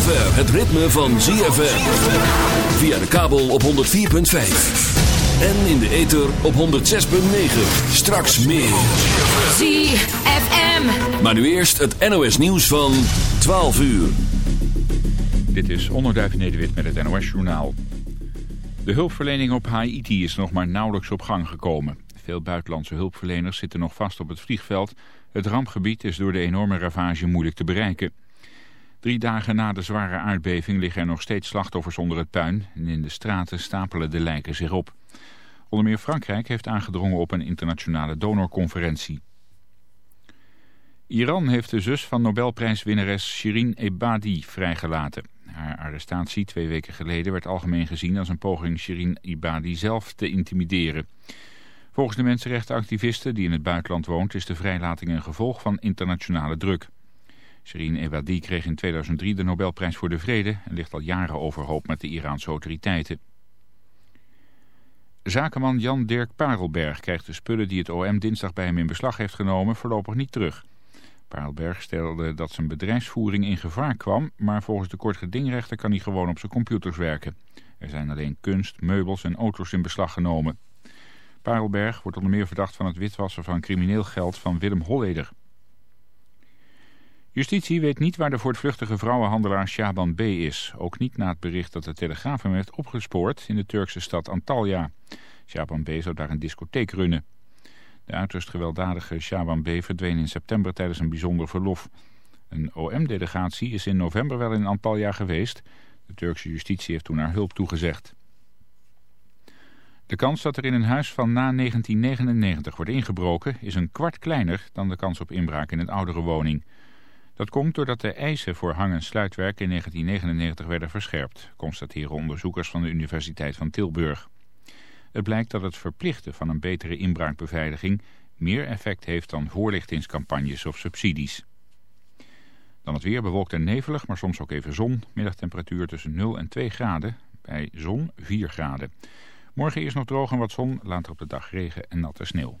Zover het ritme van ZFM. Via de kabel op 104.5. En in de ether op 106.9. Straks meer. ZFM. Maar nu eerst het NOS nieuws van 12 uur. Dit is Onderduif Nederwit met het NOS Journaal. De hulpverlening op Haiti is nog maar nauwelijks op gang gekomen. Veel buitenlandse hulpverleners zitten nog vast op het vliegveld. Het rampgebied is door de enorme ravage moeilijk te bereiken. Drie dagen na de zware aardbeving liggen er nog steeds slachtoffers onder het puin... en in de straten stapelen de lijken zich op. Onder meer Frankrijk heeft aangedrongen op een internationale donorconferentie. Iran heeft de zus van Nobelprijswinnares Shirin Ebadi vrijgelaten. Haar arrestatie twee weken geleden werd algemeen gezien als een poging Shirin Ebadi zelf te intimideren. Volgens de mensenrechtenactivisten die in het buitenland woont is de vrijlating een gevolg van internationale druk. Shirin Ebadi kreeg in 2003 de Nobelprijs voor de Vrede en ligt al jaren overhoop met de Iraanse autoriteiten. Zakenman Jan Dirk Parelberg krijgt de spullen die het OM dinsdag bij hem in beslag heeft genomen voorlopig niet terug. Parelberg stelde dat zijn bedrijfsvoering in gevaar kwam, maar volgens de kortgedingrechter kan hij gewoon op zijn computers werken. Er zijn alleen kunst, meubels en auto's in beslag genomen. Parelberg wordt onder meer verdacht van het witwassen van crimineel geld van Willem Holleder. Justitie weet niet waar de voortvluchtige vrouwenhandelaar Shaban B. is. Ook niet na het bericht dat de Telegraaf hem heeft opgespoord in de Turkse stad Antalya. Shaban B. zou daar een discotheek runnen. De uiterst gewelddadige Shaban B. verdween in september tijdens een bijzonder verlof. Een OM-delegatie is in november wel in Antalya geweest. De Turkse justitie heeft toen haar hulp toegezegd. De kans dat er in een huis van na 1999 wordt ingebroken is een kwart kleiner dan de kans op inbraak in een oudere woning. Dat komt doordat de eisen voor hang- en sluitwerk in 1999 werden verscherpt, constateren onderzoekers van de Universiteit van Tilburg. Het blijkt dat het verplichten van een betere inbraakbeveiliging meer effect heeft dan voorlichtingscampagnes of subsidies. Dan het weer bewolkt en nevelig, maar soms ook even zon. Middagtemperatuur tussen 0 en 2 graden, bij zon 4 graden. Morgen eerst nog droog en wat zon, later op de dag regen en natte sneeuw.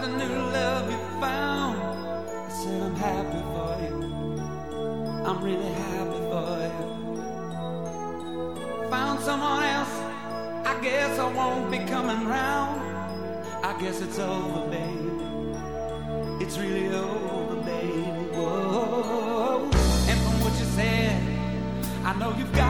the new love you found. I said I'm happy for you. I'm really happy for you. Found someone else. I guess I won't be coming round. I guess it's over, baby. It's really over, baby. Whoa. And from what you said, I know you've gotten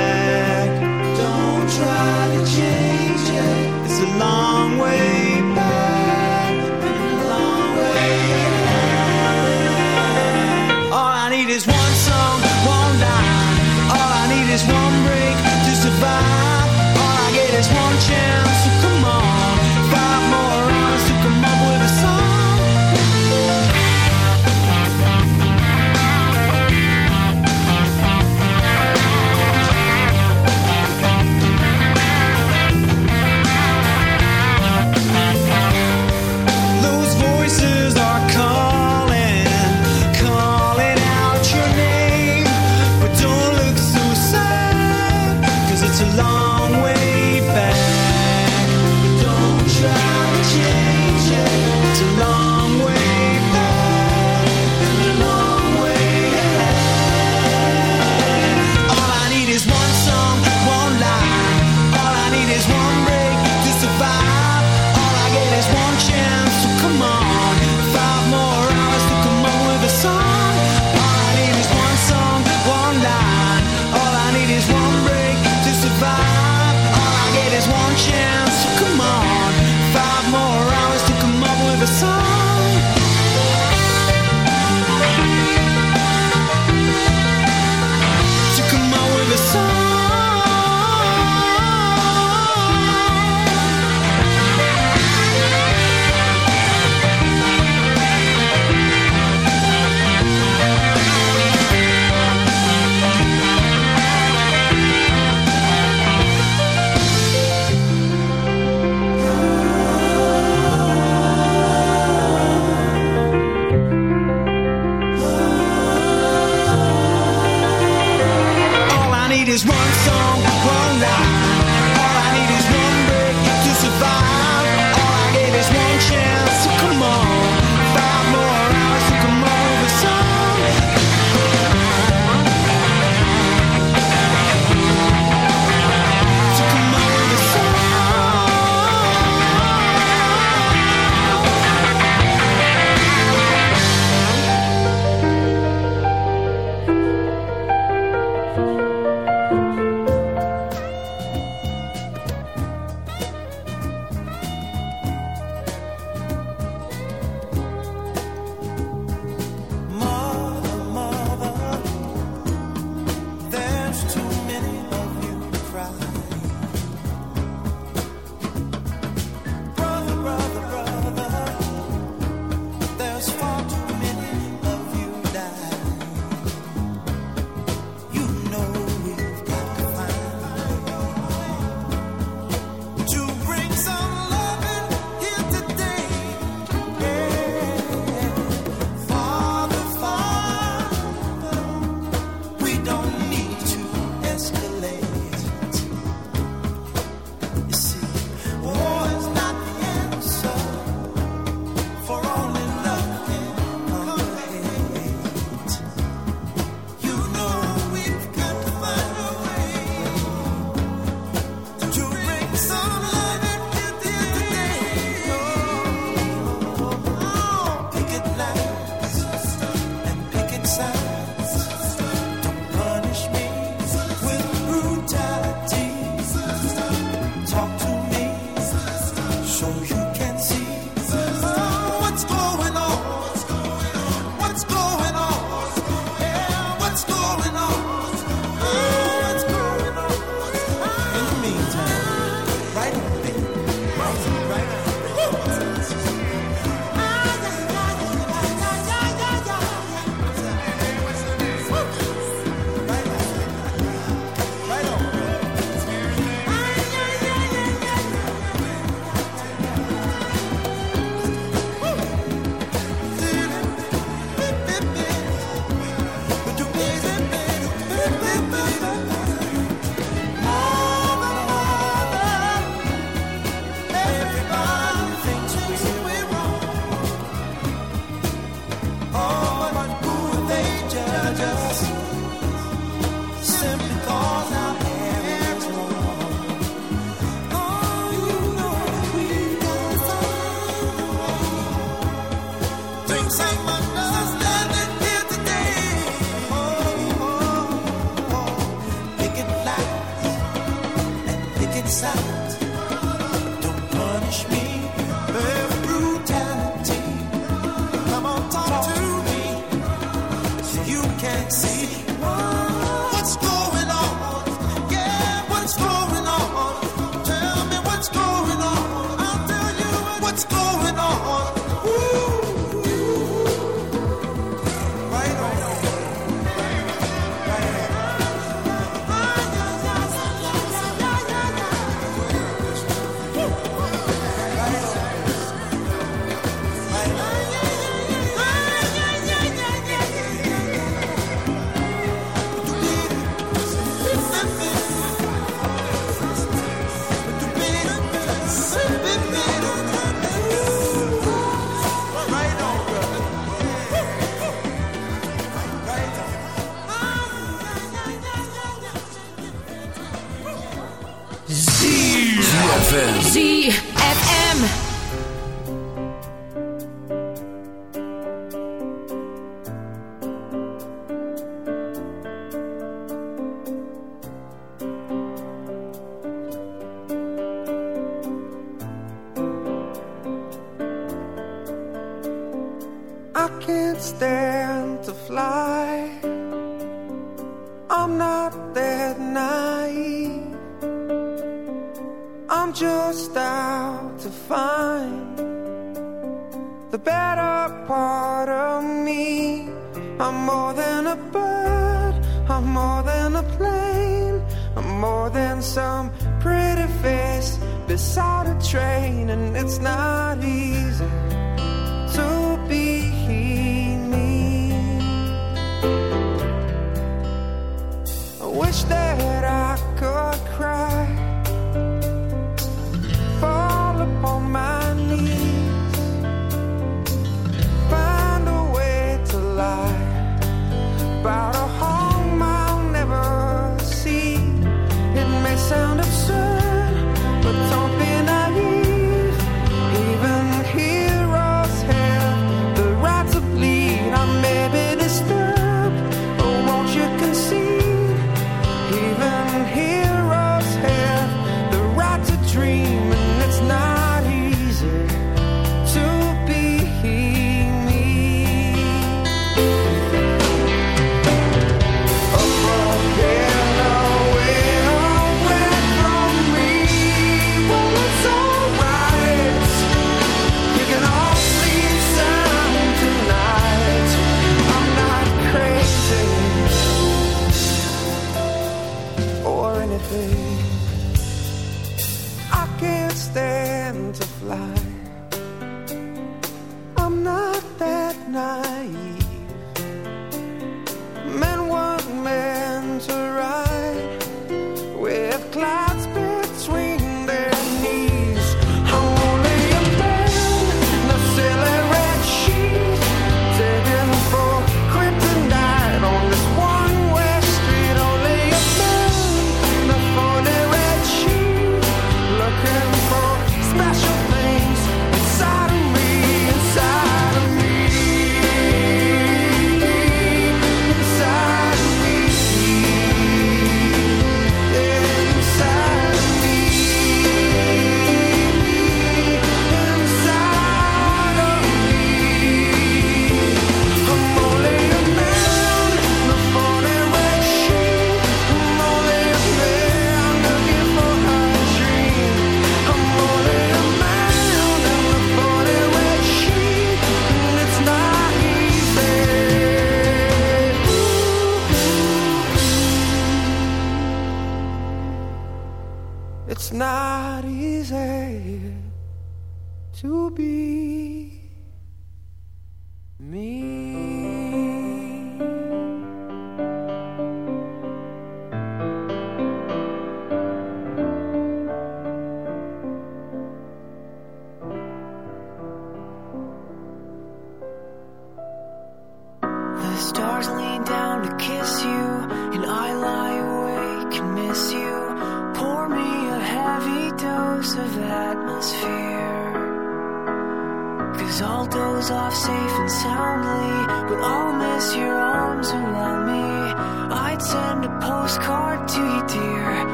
chance.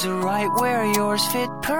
eyes right where yours fit perfectly.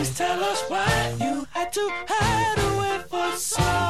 Please tell us why you had to hide away for so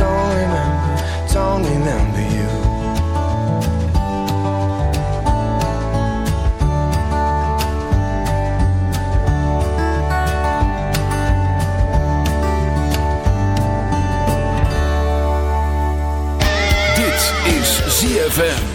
don't remember, don't remember you. Dit is ZFM.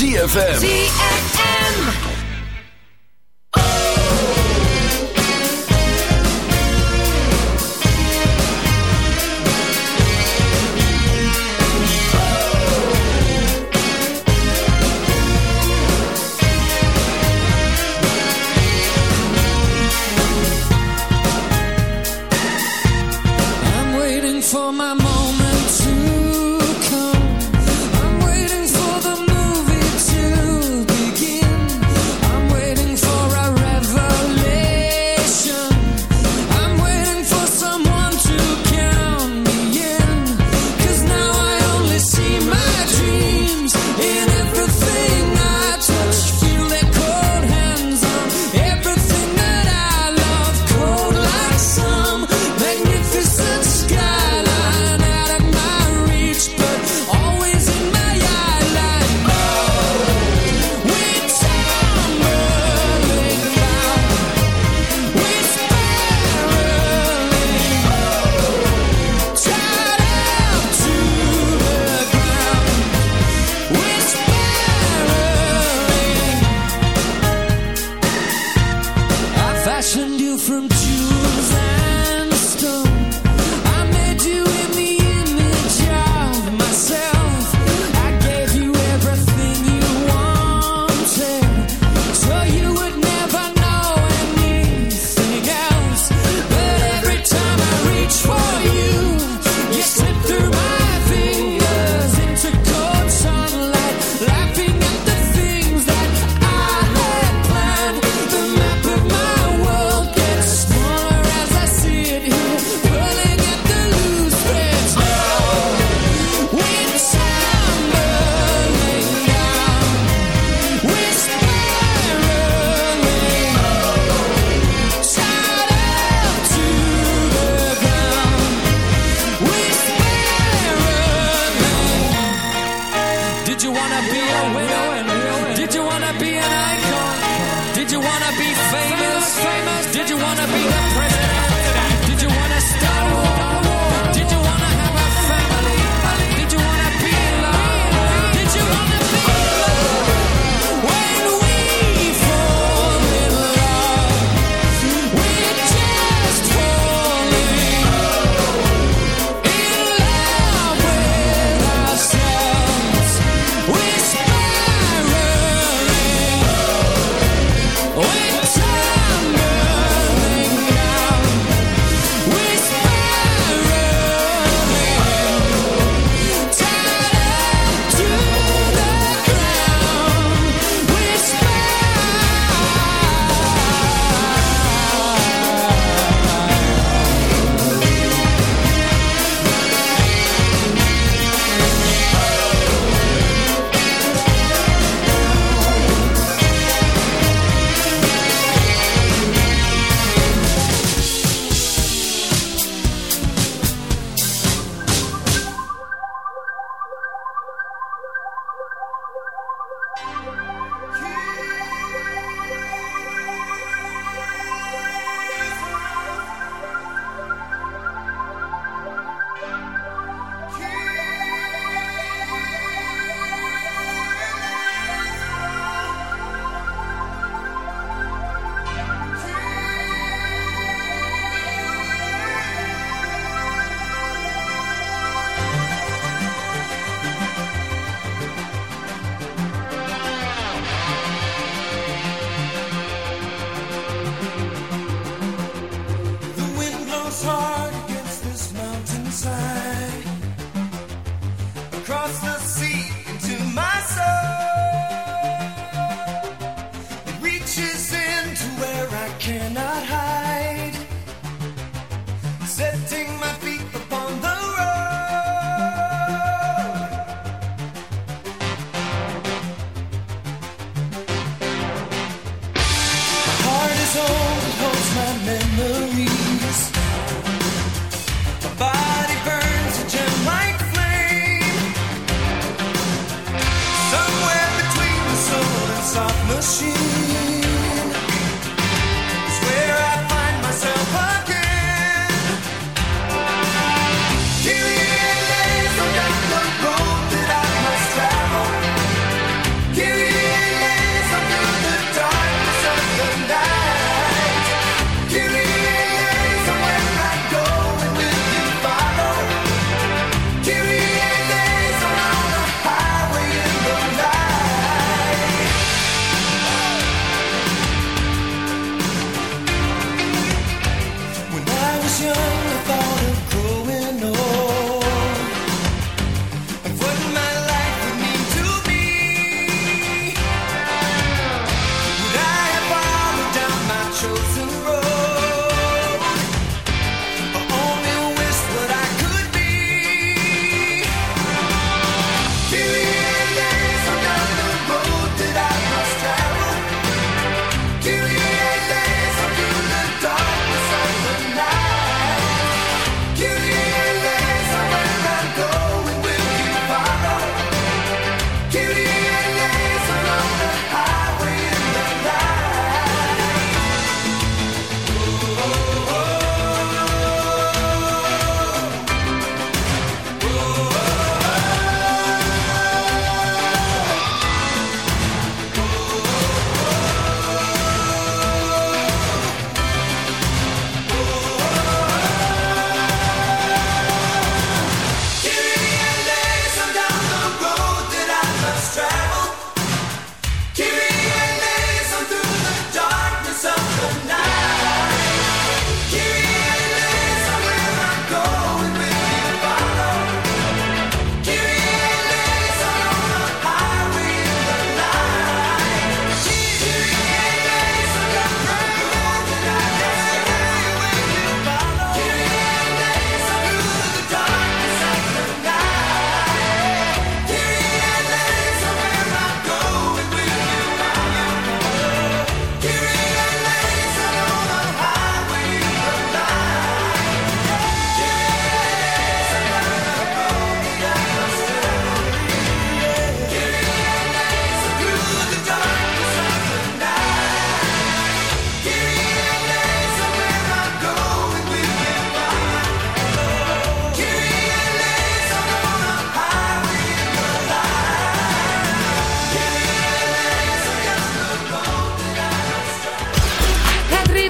ZFM.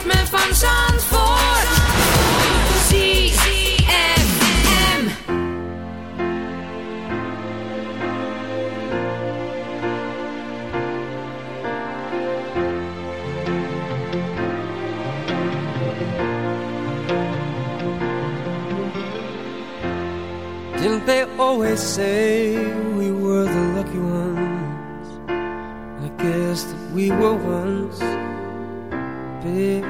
Ritme van Zandvoort. ZFM. Didn't they always say we were the lucky ones? I guess that we were once, babe,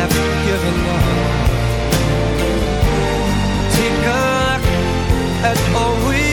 never given up. At all we